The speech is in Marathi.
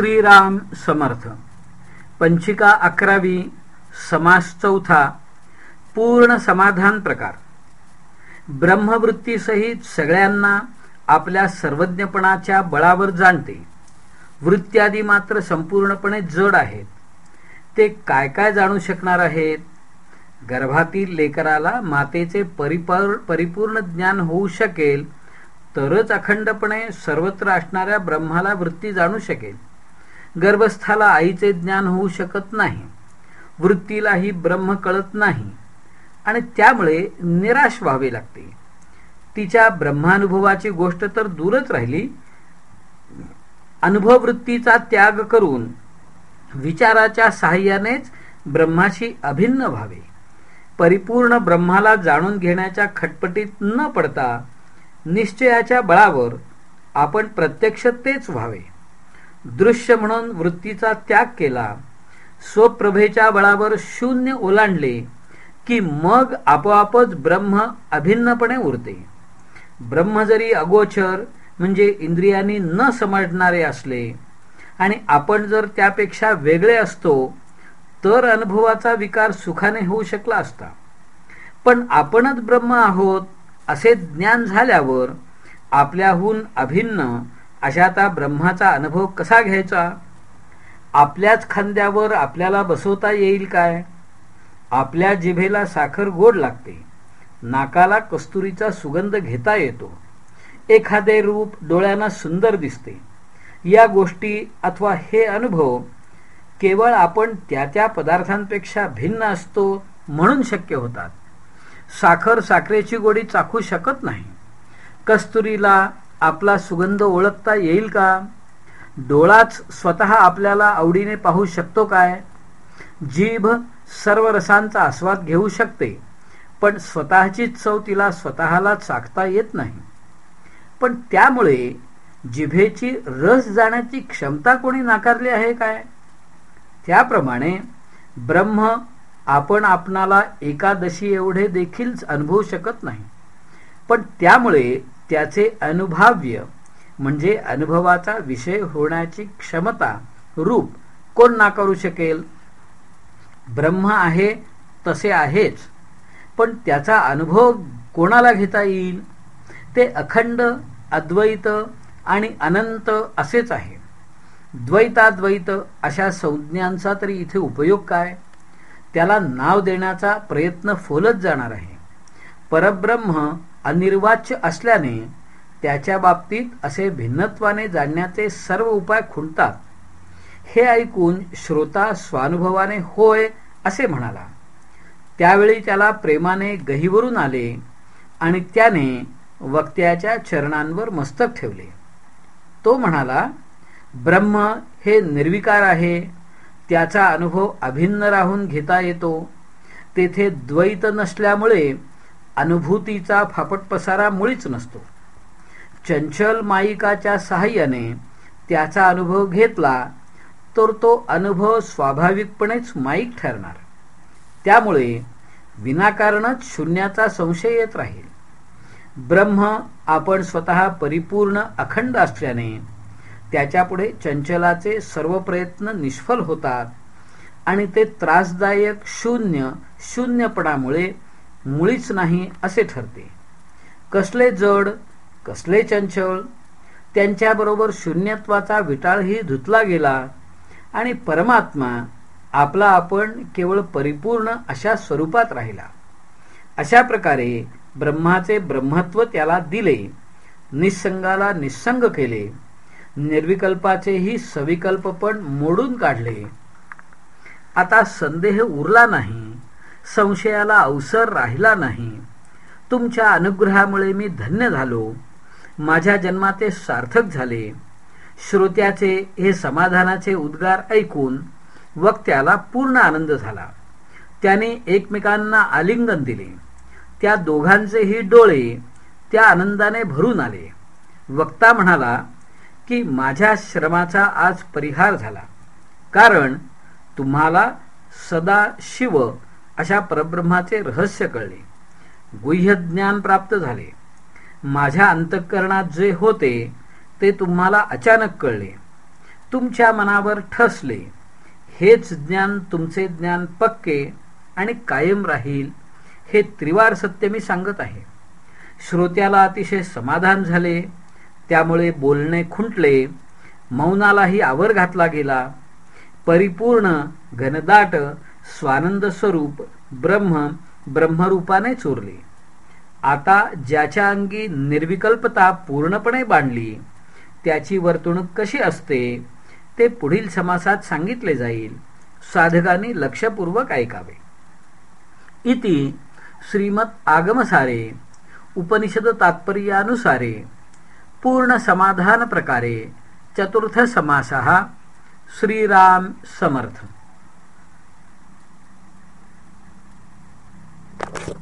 श्रीराम समर्थ. पंचिका अकरावी समास चौथा पूर्ण समाधान प्रकार. ब्रह्मवृत्तीसहित सगळ्यांना आपल्या सर्वज्ञपणाच्या बळावर जाणते. वृत्त्यादी मात्र संपूर्णपणे जड आहेत. ते काय काय जाणू शकणार आहेत? गर्भातील लेकराला मातेचे परिपर परिपूर्ण ज्ञान होऊ शकेल तरच अखंडपणे सर्वत्र असणाऱ्या ब्रह्माला वृत्ती जाणू शकेल. गर्भस्थाला आईचे ज्ञान होऊ शकत नाही वृत्तीलाही ब्रह्म कळत नाही आणि त्यामुळे निराश व्हावे लागते. तिच्या ब्रह्मानुभवाची गोष्ट तर दूरच राहिली. अनुभव वृत्तीचा त्याग करून विचाराच्या साह्यानेच ब्रह्माशी अभिन्न व्हावे. परिपूर्ण ब्रह्माला जाणून घेण्याच्या खटपटीत न पडता निश्चयाच्या बळावर आपण प्रत्यक्ष तेच व्हावे. दृश्य म्हणून वृत्तीचा त्याग केला. स्वप्रभेच्या बळावर शून्य ओलांडले की मग आपोआपच ब्रह्म अभिन्नपणे उरते. ब्रह्म जरी अगोचर म्हणजे इंद्रियांनी न समजणारे असले आणि आपण जर त्यापेक्षा वेगळे असतो तर अनुभवाचा विकार सुखाने होऊ शकला असता. पण आपणच ब्रह्म आहोत असे ज्ञान झाल्यावर आपल्याहून अभिन्न अशा आता ब्रह्माचा अनुभव कसा घ्यायचा? आपल्याच खांद्यावर आपल्याला बसवता येईल काय? आपल्या जिभेला साखर गोड लागते. नाकाला कस्तुरीचा सुगंध घेता येतो. एखादे रूप डोळ्यांना सुंदर दिसते. या गोष्टी अथवा हे अनुभव केवळ आपण त्या त्या पदार्थांपेक्षा भिन्न असतो म्हणून शक्य होतात. साखर साखरेची गोडी चाखू शकत नाही. कस्तुरीला आपला सुगंध ओळखता येईल का? डोळाच स्वतः आपल्याला आवडीने पाहू शकतो काय? जीभ सर्व रसांचा आस्वाद घेऊ शकते पण स्वतःचीच चव तिला स्वतःला चाकता येत नाही. पण त्यामुळे जिभेची रस जाण्याची क्षमता कोणी नाकारली आहे काय? त्याप्रमाणे ब्रह्म आपण आपणाला एकादशी एवढे देखील अनुभवू शकत नाही. पण त्यामुळे त्याचे अनुभाव्य म्हणजे अनुभवाचा विषय होण्याची क्षमता रूप कोण नाकारू शकेल? ब्रह्म आहे तसे आहेच. पण त्याचा अनुभव कोणाला घेता येईल? ते अखंड अद्वैत आणि अनंत असेच आहे. द्वैताद्वैत अशा संज्ञांचा तरी इथे उपयोग काय? त्याला नाव देण्याचा प्रयत्न फोलत जाणार आहे. परब्रह्म अनिर्वाच्य असल्याने त्याच्या बाबतीत असे भिन्नत्वाने जाणण्याचे सर्व उपाय खुलतात. हे ऐकून श्रोता स्वानुभवाने होय असे म्हणाला. त्यावेळी त्याला प्रेमाने गहीवरून आले आणि त्याने वक्त्याच्या चरणांवर मस्तक ठेवले. तो म्हणाला ब्रह्म हे निर्विकार आहे. त्याचा अनुभव अभिन्न राहून घेता येतो. तेथे द्वैत नसल्यामुळे अनुभूतीचा फापट पसारा मुळीच नसतो. चंचल माईकाच्या सहाय्याने त्याचा अनुभव घेतला तर तो अनुभव स्वाभाविकपणेच माईक ठरणार. त्यामुळे विनाकारणच शून्याचा संशय येत राहील. ब्रह्म आपण स्वतः परिपूर्ण अखंड असल्याने त्याच्यापुढे चंचलाचे सर्व प्रयत्न निष्फल होतात आणि ते त्रासदायक शून्य शून्यपणामुळे मुळीच नाही असे ठरते. कसले जड कसले चंचल त्यांच्याबरोबर शून्यत्वाचा विटाळही धुतला गेला आणि परमात्मा आपला आपण केवळ परिपूर्ण अशा स्वरूपात राहिला. अशा प्रकारे ब्रह्माचे ब्रह्मत्व त्याला दिले निसंगाला निसंग केले निर्विकल्पाचेही सविकल्प पण मोडून काढले. आता संदेह उरला नाही. संशयाला अवसर राहिला नाही. तुमच्या अनुग्रहामुळे मी धन्य झालो. माझ्या जन्माते सार्थक झाले. श्रोत्याचे हे समाधानाचे उद्गार ऐकून वक्त्याला पूर्ण आनंद झाला. त्याने एकमेकांना आलिंगन दिले. त्या दोघांचेही डोळे त्या आनंदाने भरून आले. वक्ता म्हणाला की माझ्या श्रमाचा आज परिहार झाला. कारण तुम्हाला सदा शिव अशा परब्रह्माचे रहस्य कळले. गुह्य ज्ञान प्राप्त झाले. माझ्या अंतःकरणात जे होते ते तुम्हाला अचानक कळले. तुमच्या मनावर ठसले. हेच ज्ञान तुमचे ज्ञान पक्के आणि कायम राहील हे त्रिवार सत्य मी सांगत आहे. श्रोत्याला अतिशय समाधान झाले त्यामुळे बोलणे खुंटले मौनालाही आवर घातला गेला. परिपूर्ण घनदाट स्वानंद स्वरूप ब्रह्म ब्रह्मरूपाने चोरले. आता ज्याच्या अंगी निर्विकल्पता पूर्णपणे बांधली त्याची वर्तणूक कशी असते ते पुढील समासात सांगितले जाईल. साधकांनी लक्षपूर्वक ऐकावे. इति श्रीमत आगमसारे उपनिषद तात्पर्यानुसारे पूर्ण समाधान प्रकारे चतुर्थ समासः श्रीराम समर्थ. Thank you.